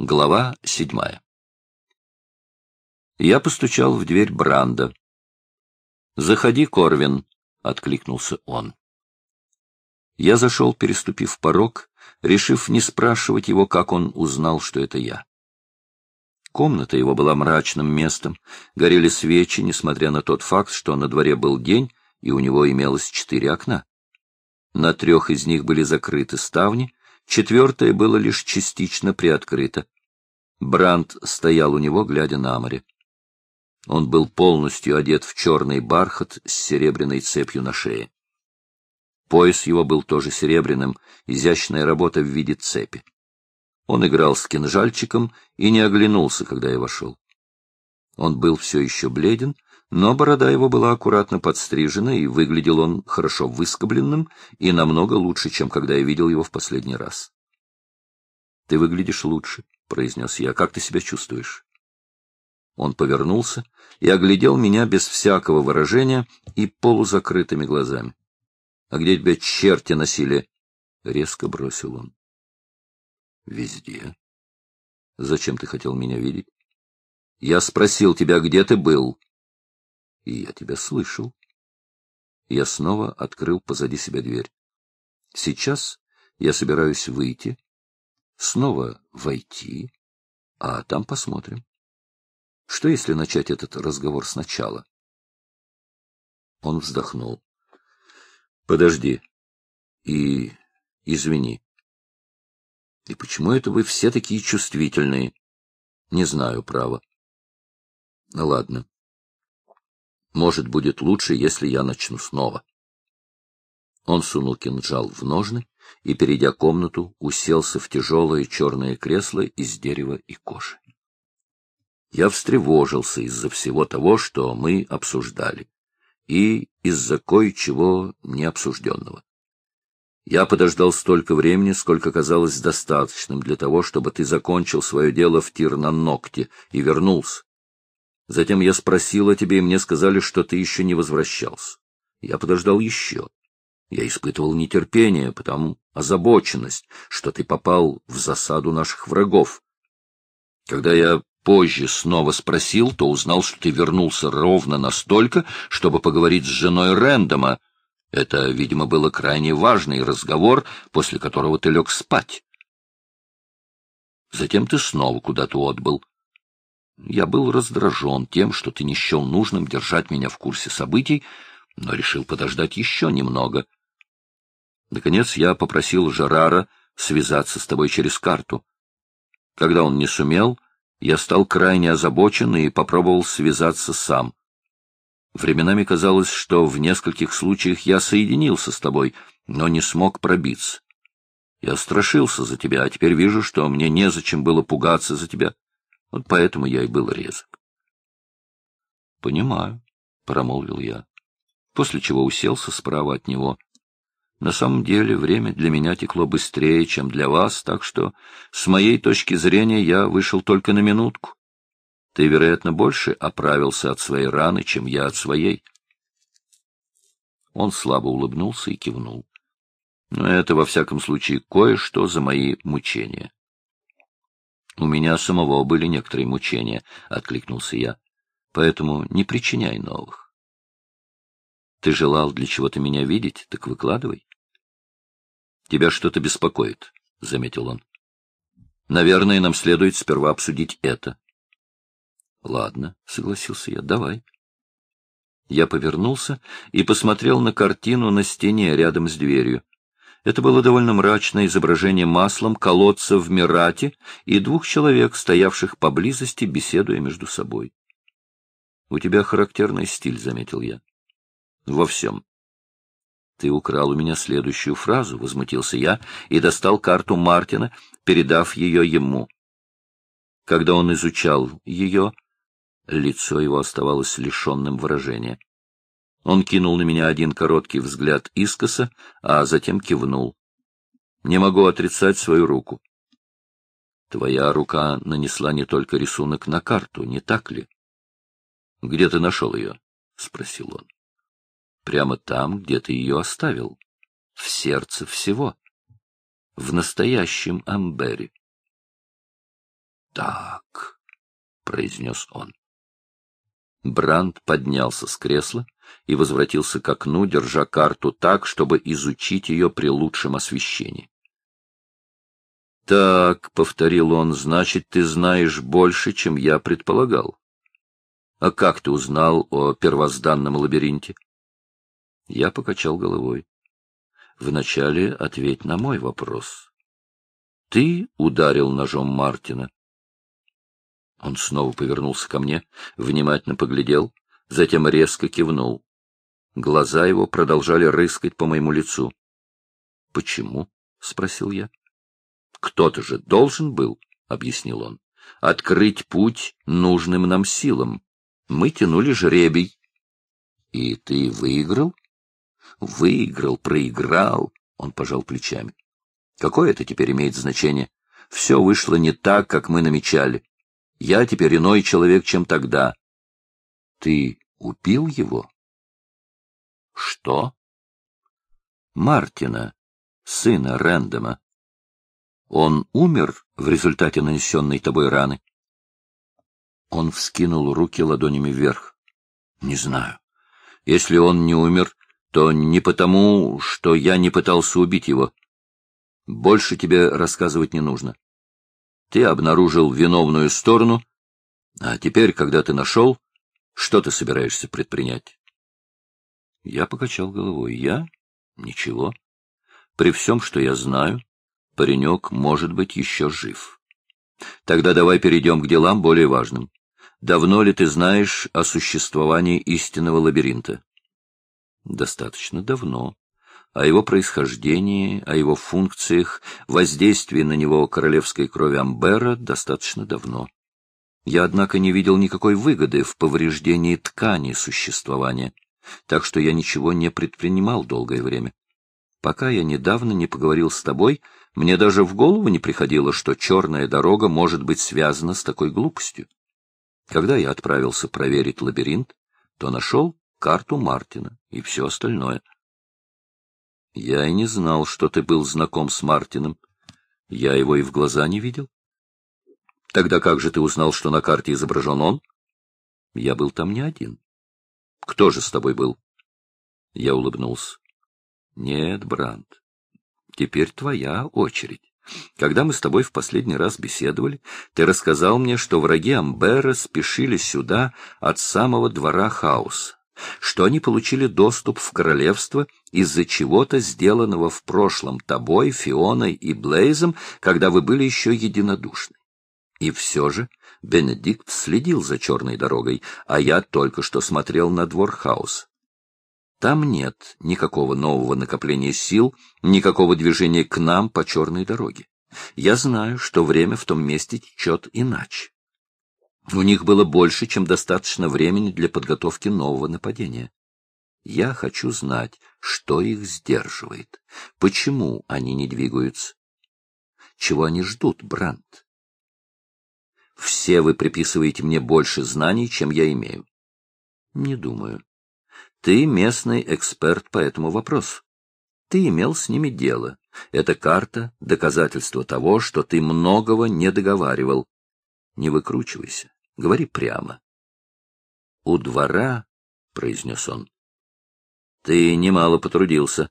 Глава седьмая. Я постучал в дверь Бранда. «Заходи, Корвин», — откликнулся он. Я зашел, переступив порог, решив не спрашивать его, как он узнал, что это я. Комната его была мрачным местом, горели свечи, несмотря на тот факт, что на дворе был день, и у него имелось четыре окна. На трех из них были закрыты ставни, Четвертое было лишь частично приоткрыто. Бранд стоял у него, глядя на море. Он был полностью одет в черный бархат с серебряной цепью на шее. Пояс его был тоже серебряным, изящная работа в виде цепи. Он играл с кинжальчиком и не оглянулся, когда я вошел. Он был все еще бледен, но борода его была аккуратно подстрижена, и выглядел он хорошо выскобленным и намного лучше, чем когда я видел его в последний раз. — Ты выглядишь лучше, — произнес я. — Как ты себя чувствуешь? Он повернулся и оглядел меня без всякого выражения и полузакрытыми глазами. — А где тебя черти носили? — резко бросил он. — Везде. — Зачем ты хотел меня видеть? — Я спросил тебя, где ты был. И я тебя слышал. Я снова открыл позади себя дверь. Сейчас я собираюсь выйти, снова войти, а там посмотрим. Что, если начать этот разговор сначала? Он вздохнул. Подожди. И извини. И почему это вы все такие чувствительные? Не знаю, право. Ладно. Может, будет лучше, если я начну снова. Он сунул кинжал в ножны и, перейдя комнату, уселся в тяжелое черное кресло из дерева и кожи. Я встревожился из-за всего того, что мы обсуждали, и из-за кое-чего необсужденного. Я подождал столько времени, сколько казалось достаточным для того, чтобы ты закончил свое дело в тир на ногте и вернулся. Затем я спросил о тебе, и мне сказали, что ты еще не возвращался. Я подождал еще. Я испытывал нетерпение, потому озабоченность, что ты попал в засаду наших врагов. Когда я позже снова спросил, то узнал, что ты вернулся ровно настолько, чтобы поговорить с женой Рэндома. Это, видимо, было крайне важный разговор, после которого ты лег спать. Затем ты снова куда-то отбыл. Я был раздражен тем, что ты не счел нужным держать меня в курсе событий, но решил подождать еще немного. Наконец я попросил Жерара связаться с тобой через карту. Когда он не сумел, я стал крайне озабочен и попробовал связаться сам. Временами казалось, что в нескольких случаях я соединился с тобой, но не смог пробиться. Я страшился за тебя, а теперь вижу, что мне незачем было пугаться за тебя. Вот поэтому я и был резок. — Понимаю, — промолвил я, после чего уселся справа от него. На самом деле время для меня текло быстрее, чем для вас, так что, с моей точки зрения, я вышел только на минутку. Ты, вероятно, больше оправился от своей раны, чем я от своей. Он слабо улыбнулся и кивнул. Но это, во всяком случае, кое-что за мои мучения. — У меня самого были некоторые мучения, — откликнулся я. — Поэтому не причиняй новых. — Ты желал для чего-то меня видеть, так выкладывай. — Тебя что-то беспокоит, — заметил он. — Наверное, нам следует сперва обсудить это. — Ладно, — согласился я, — давай. Я повернулся и посмотрел на картину на стене рядом с дверью. Это было довольно мрачное изображение маслом колодца в Мирате и двух человек, стоявших поблизости, беседуя между собой. — У тебя характерный стиль, — заметил я. — Во всем. — Ты украл у меня следующую фразу, — возмутился я и достал карту Мартина, передав ее ему. Когда он изучал ее, лицо его оставалось лишенным выражения. Он кинул на меня один короткий взгляд искоса, а затем кивнул. Не могу отрицать свою руку. Твоя рука нанесла не только рисунок на карту, не так ли? — Где ты нашел ее? — спросил он. — Прямо там, где ты ее оставил. В сердце всего. В настоящем Амбере. так, — произнес он. Бранд поднялся с кресла и возвратился к окну, держа карту так, чтобы изучить ее при лучшем освещении. «Так», — повторил он, — «значит, ты знаешь больше, чем я предполагал. А как ты узнал о первозданном лабиринте?» Я покачал головой. «Вначале ответь на мой вопрос. Ты ударил ножом Мартина?» Он снова повернулся ко мне, внимательно поглядел, затем резко кивнул. Глаза его продолжали рыскать по моему лицу. — Почему? — спросил я. Кто-то же должен был, — объяснил он, — открыть путь нужным нам силам. Мы тянули жребий. — И ты выиграл? — Выиграл, проиграл, — он пожал плечами. — Какое это теперь имеет значение? Все вышло не так, как мы намечали. Я теперь иной человек, чем тогда. — Ты убил его? — Что? — Мартина, сына Рэндома. Он умер в результате нанесенной тобой раны? Он вскинул руки ладонями вверх. Не знаю. Если он не умер, то не потому, что я не пытался убить его. Больше тебе рассказывать не нужно. Ты обнаружил виновную сторону, а теперь, когда ты нашел, что ты собираешься предпринять? Я покачал головой. Я? Ничего. При всем, что я знаю, паренек может быть еще жив. Тогда давай перейдем к делам более важным. Давно ли ты знаешь о существовании истинного лабиринта? Достаточно давно. О его происхождении, о его функциях, воздействии на него королевской крови Амбера достаточно давно. Я, однако, не видел никакой выгоды в повреждении ткани существования, так что я ничего не предпринимал долгое время. Пока я недавно не поговорил с тобой, мне даже в голову не приходило, что черная дорога может быть связана с такой глупостью. Когда я отправился проверить лабиринт, то нашел карту Мартина и все остальное. Я и не знал, что ты был знаком с Мартином. Я его и в глаза не видел. Тогда как же ты узнал, что на карте изображен он? Я был там не один. Кто же с тобой был? Я улыбнулся. Нет, Бранд, теперь твоя очередь. Когда мы с тобой в последний раз беседовали, ты рассказал мне, что враги Амбера спешили сюда от самого двора хаоса, что они получили доступ в королевство из-за чего-то сделанного в прошлом тобой, Фионой и Блейзом, когда вы были еще единодушны. И все же Бенедикт следил за черной дорогой, а я только что смотрел на двор хаоса. Там нет никакого нового накопления сил, никакого движения к нам по черной дороге. Я знаю, что время в том месте течет иначе. У них было больше, чем достаточно времени для подготовки нового нападения. Я хочу знать, что их сдерживает, почему они не двигаются. Чего они ждут, Брандт? Все вы приписываете мне больше знаний, чем я имею. Не думаю. Ты местный эксперт по этому вопросу. Ты имел с ними дело. Эта карта — доказательство того, что ты многого не договаривал. Не выкручивайся, говори прямо. — У двора, — произнес он, — ты немало потрудился.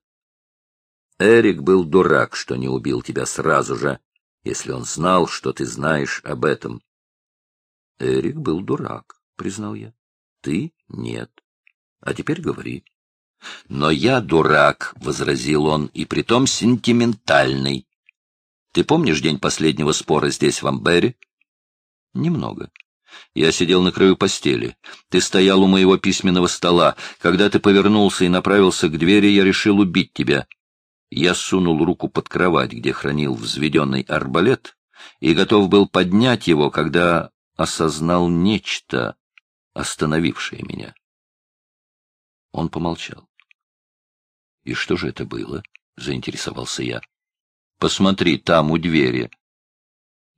Эрик был дурак, что не убил тебя сразу же, если он знал, что ты знаешь об этом. — Эрик был дурак, — признал я. — Ты — нет. А теперь говори. — Но я дурак, — возразил он, — и притом сентиментальный. Ты помнишь день последнего спора здесь, в Амбере? — Немного. Я сидел на краю постели. Ты стоял у моего письменного стола. Когда ты повернулся и направился к двери, я решил убить тебя. Я сунул руку под кровать, где хранил взведенный арбалет, и готов был поднять его, когда осознал нечто, остановившее меня. Он помолчал. — И что же это было? — заинтересовался я. — Посмотри, там, у двери.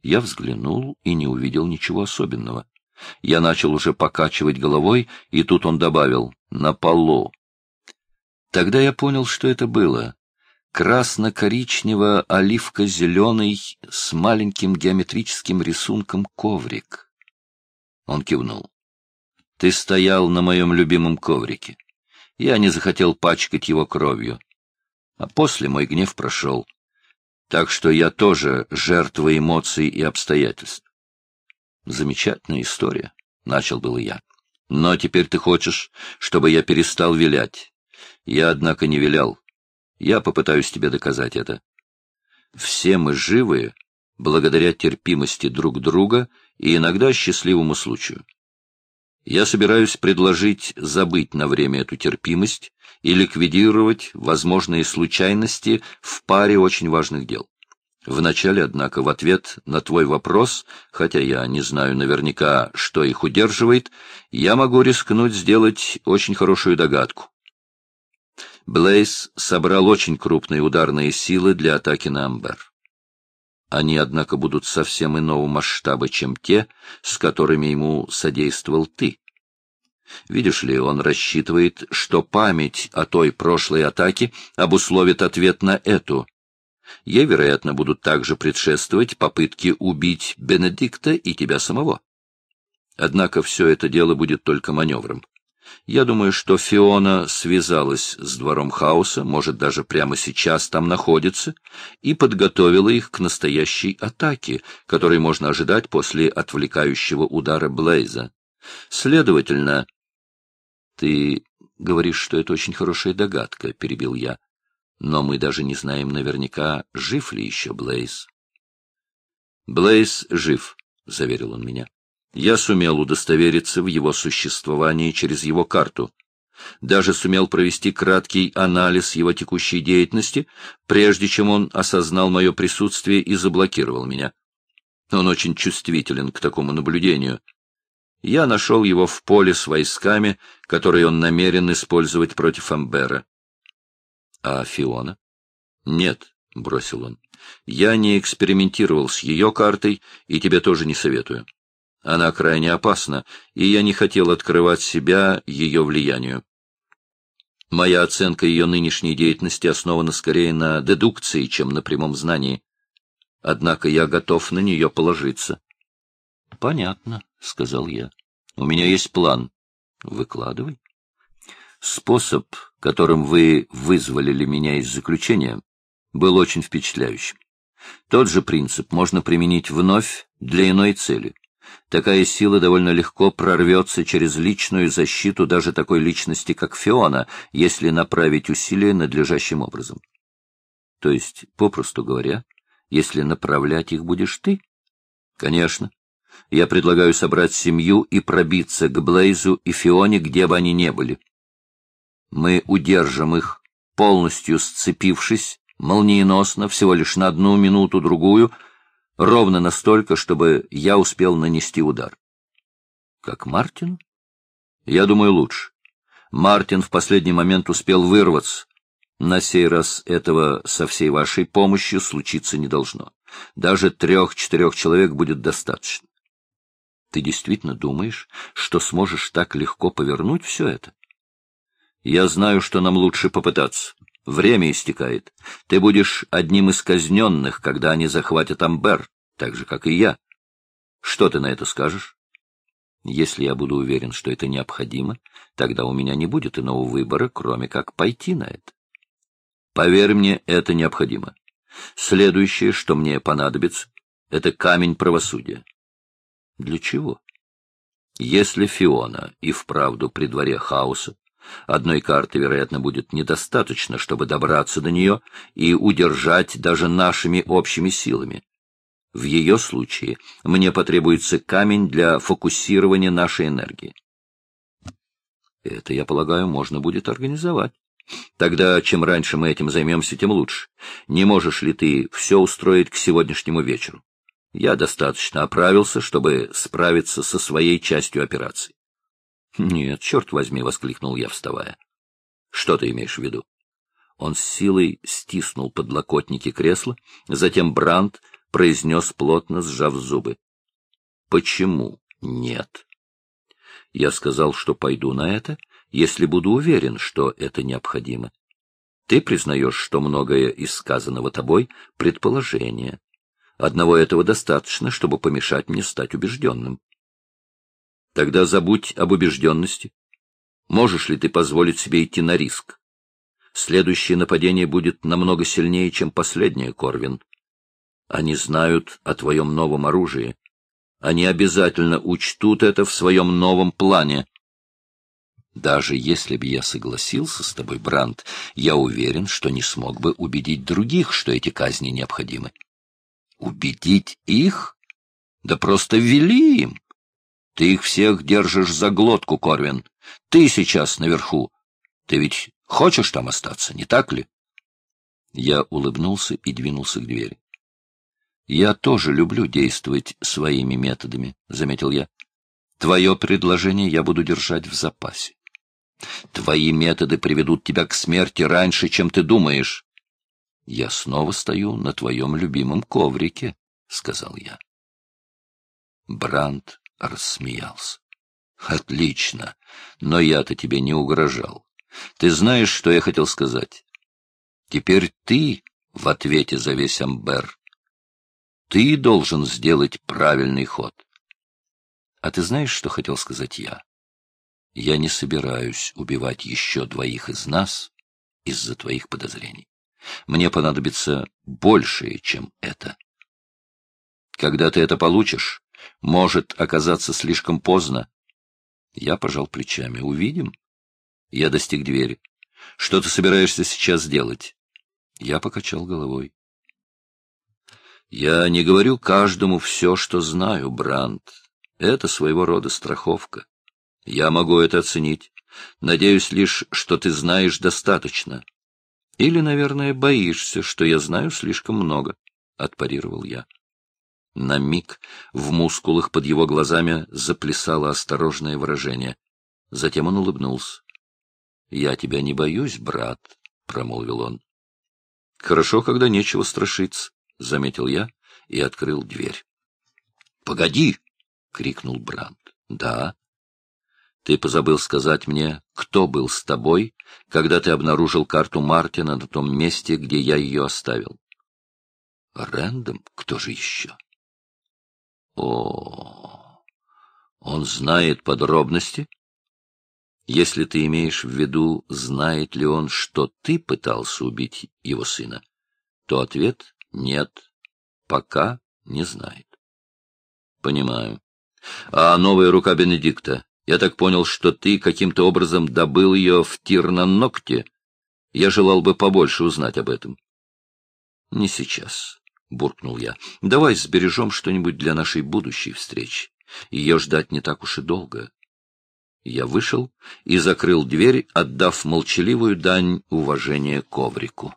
Я взглянул и не увидел ничего особенного. Я начал уже покачивать головой, и тут он добавил — на полу. Тогда я понял, что это было. красно-коричнево-оливко-зеленый с маленьким геометрическим рисунком коврик. Он кивнул. Ты стоял на моем любимом коврике. Я не захотел пачкать его кровью. А после мой гнев прошел. Так что я тоже жертва эмоций и обстоятельств. Замечательная история, — начал было я. Но теперь ты хочешь, чтобы я перестал вилять. Я, однако, не вилял. Я попытаюсь тебе доказать это. Все мы живы благодаря терпимости друг друга и иногда счастливому случаю. Я собираюсь предложить забыть на время эту терпимость и ликвидировать возможные случайности в паре очень важных дел. Вначале, однако, в ответ на твой вопрос, хотя я не знаю наверняка, что их удерживает, я могу рискнуть сделать очень хорошую догадку. Блейз собрал очень крупные ударные силы для атаки на Амбер. Они, однако, будут совсем иного масштаба, чем те, с которыми ему содействовал ты. Видишь ли, он рассчитывает, что память о той прошлой атаке обусловит ответ на эту. Ей, вероятно, будут также предшествовать попытки убить Бенедикта и тебя самого. Однако все это дело будет только маневром. Я думаю, что Фиона связалась с двором хаоса, может, даже прямо сейчас там находится, и подготовила их к настоящей атаке, которой можно ожидать после отвлекающего удара Блейза. Следовательно, ты говоришь, что это очень хорошая догадка, — перебил я. Но мы даже не знаем наверняка, жив ли еще Блейз. Блейз жив, — заверил он меня. Я сумел удостовериться в его существовании через его карту. Даже сумел провести краткий анализ его текущей деятельности, прежде чем он осознал мое присутствие и заблокировал меня. Он очень чувствителен к такому наблюдению. Я нашел его в поле с войсками, которые он намерен использовать против Амбера. — А Фиона? — Нет, — бросил он. — Я не экспериментировал с ее картой и тебе тоже не советую. Она крайне опасна, и я не хотел открывать себя ее влиянию. Моя оценка ее нынешней деятельности основана скорее на дедукции, чем на прямом знании. Однако я готов на нее положиться. — Понятно, — сказал я. — У меня есть план. — Выкладывай. Способ, которым вы вызволили меня из заключения, был очень впечатляющим. Тот же принцип можно применить вновь для иной цели. Такая сила довольно легко прорвется через личную защиту даже такой личности, как Фиона, если направить усилия надлежащим образом. То есть, попросту говоря, если направлять их будешь ты? Конечно. Я предлагаю собрать семью и пробиться к Блейзу и Фионе, где бы они ни были. Мы удержим их, полностью сцепившись, молниеносно, всего лишь на одну минуту-другую — Ровно настолько, чтобы я успел нанести удар. Как Мартин? Я думаю, лучше. Мартин в последний момент успел вырваться. На сей раз этого со всей вашей помощью случиться не должно. Даже трех-четырех человек будет достаточно. Ты действительно думаешь, что сможешь так легко повернуть все это? Я знаю, что нам лучше попытаться. Время истекает. Ты будешь одним из казненных, когда они захватят Амбер, так же, как и я. Что ты на это скажешь? Если я буду уверен, что это необходимо, тогда у меня не будет иного выбора, кроме как пойти на это. Поверь мне, это необходимо. Следующее, что мне понадобится, это камень правосудия. Для чего? Если Фиона и вправду при дворе хаоса, Одной карты, вероятно, будет недостаточно, чтобы добраться до нее и удержать даже нашими общими силами. В ее случае мне потребуется камень для фокусирования нашей энергии. Это, я полагаю, можно будет организовать. Тогда, чем раньше мы этим займемся, тем лучше. Не можешь ли ты все устроить к сегодняшнему вечеру? Я достаточно оправился, чтобы справиться со своей частью операции. Нет, черт возьми, — воскликнул я, вставая. Что ты имеешь в виду? Он с силой стиснул подлокотники кресла, затем Бранд произнес, плотно сжав зубы. Почему нет? Я сказал, что пойду на это, если буду уверен, что это необходимо. Ты признаешь, что многое из сказанного тобой — предположение. Одного этого достаточно, чтобы помешать мне стать убежденным. Тогда забудь об убежденности. Можешь ли ты позволить себе идти на риск? Следующее нападение будет намного сильнее, чем последнее, Корвин. Они знают о твоем новом оружии. Они обязательно учтут это в своем новом плане. Даже если бы я согласился с тобой, Бранд, я уверен, что не смог бы убедить других, что эти казни необходимы. Убедить их? Да просто вели им. Ты их всех держишь за глотку, Корвин. Ты сейчас наверху. Ты ведь хочешь там остаться, не так ли? Я улыбнулся и двинулся к двери. Я тоже люблю действовать своими методами, — заметил я. Твое предложение я буду держать в запасе. Твои методы приведут тебя к смерти раньше, чем ты думаешь. Я снова стою на твоем любимом коврике, — сказал я. Бранд рассмеялся. Отлично, но я-то тебе не угрожал. Ты знаешь, что я хотел сказать? Теперь ты в ответе за весь Амбер. Ты должен сделать правильный ход. А ты знаешь, что хотел сказать я? Я не собираюсь убивать еще двоих из нас из-за твоих подозрений. Мне понадобится большее, чем это. Когда ты это получишь, может оказаться слишком поздно. Я пожал плечами. Увидим. Я достиг двери. Что ты собираешься сейчас делать? Я покачал головой. Я не говорю каждому все, что знаю, Бранд. Это своего рода страховка. Я могу это оценить. Надеюсь лишь, что ты знаешь достаточно. Или, наверное, боишься, что я знаю слишком много, — отпарировал я. На миг в мускулах под его глазами заплясало осторожное выражение. Затем он улыбнулся. — Я тебя не боюсь, брат, — промолвил он. — Хорошо, когда нечего страшиться, — заметил я и открыл дверь. — Погоди! — крикнул Бранд. — Да. Ты позабыл сказать мне, кто был с тобой, когда ты обнаружил карту Мартина на том месте, где я ее оставил. Рэндом? Кто же еще? О, он знает подробности? Если ты имеешь в виду, знает ли он, что ты пытался убить его сына, то ответ — нет, пока не знает. Понимаю. А новая рука Бенедикта? Я так понял, что ты каким-то образом добыл ее в Тирнанокте. Я желал бы побольше узнать об этом. — Не сейчас, — буркнул я. — Давай сбережем что-нибудь для нашей будущей встречи. Ее ждать не так уж и долго. Я вышел и закрыл дверь, отдав молчаливую дань уважения коврику.